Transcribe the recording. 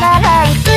my life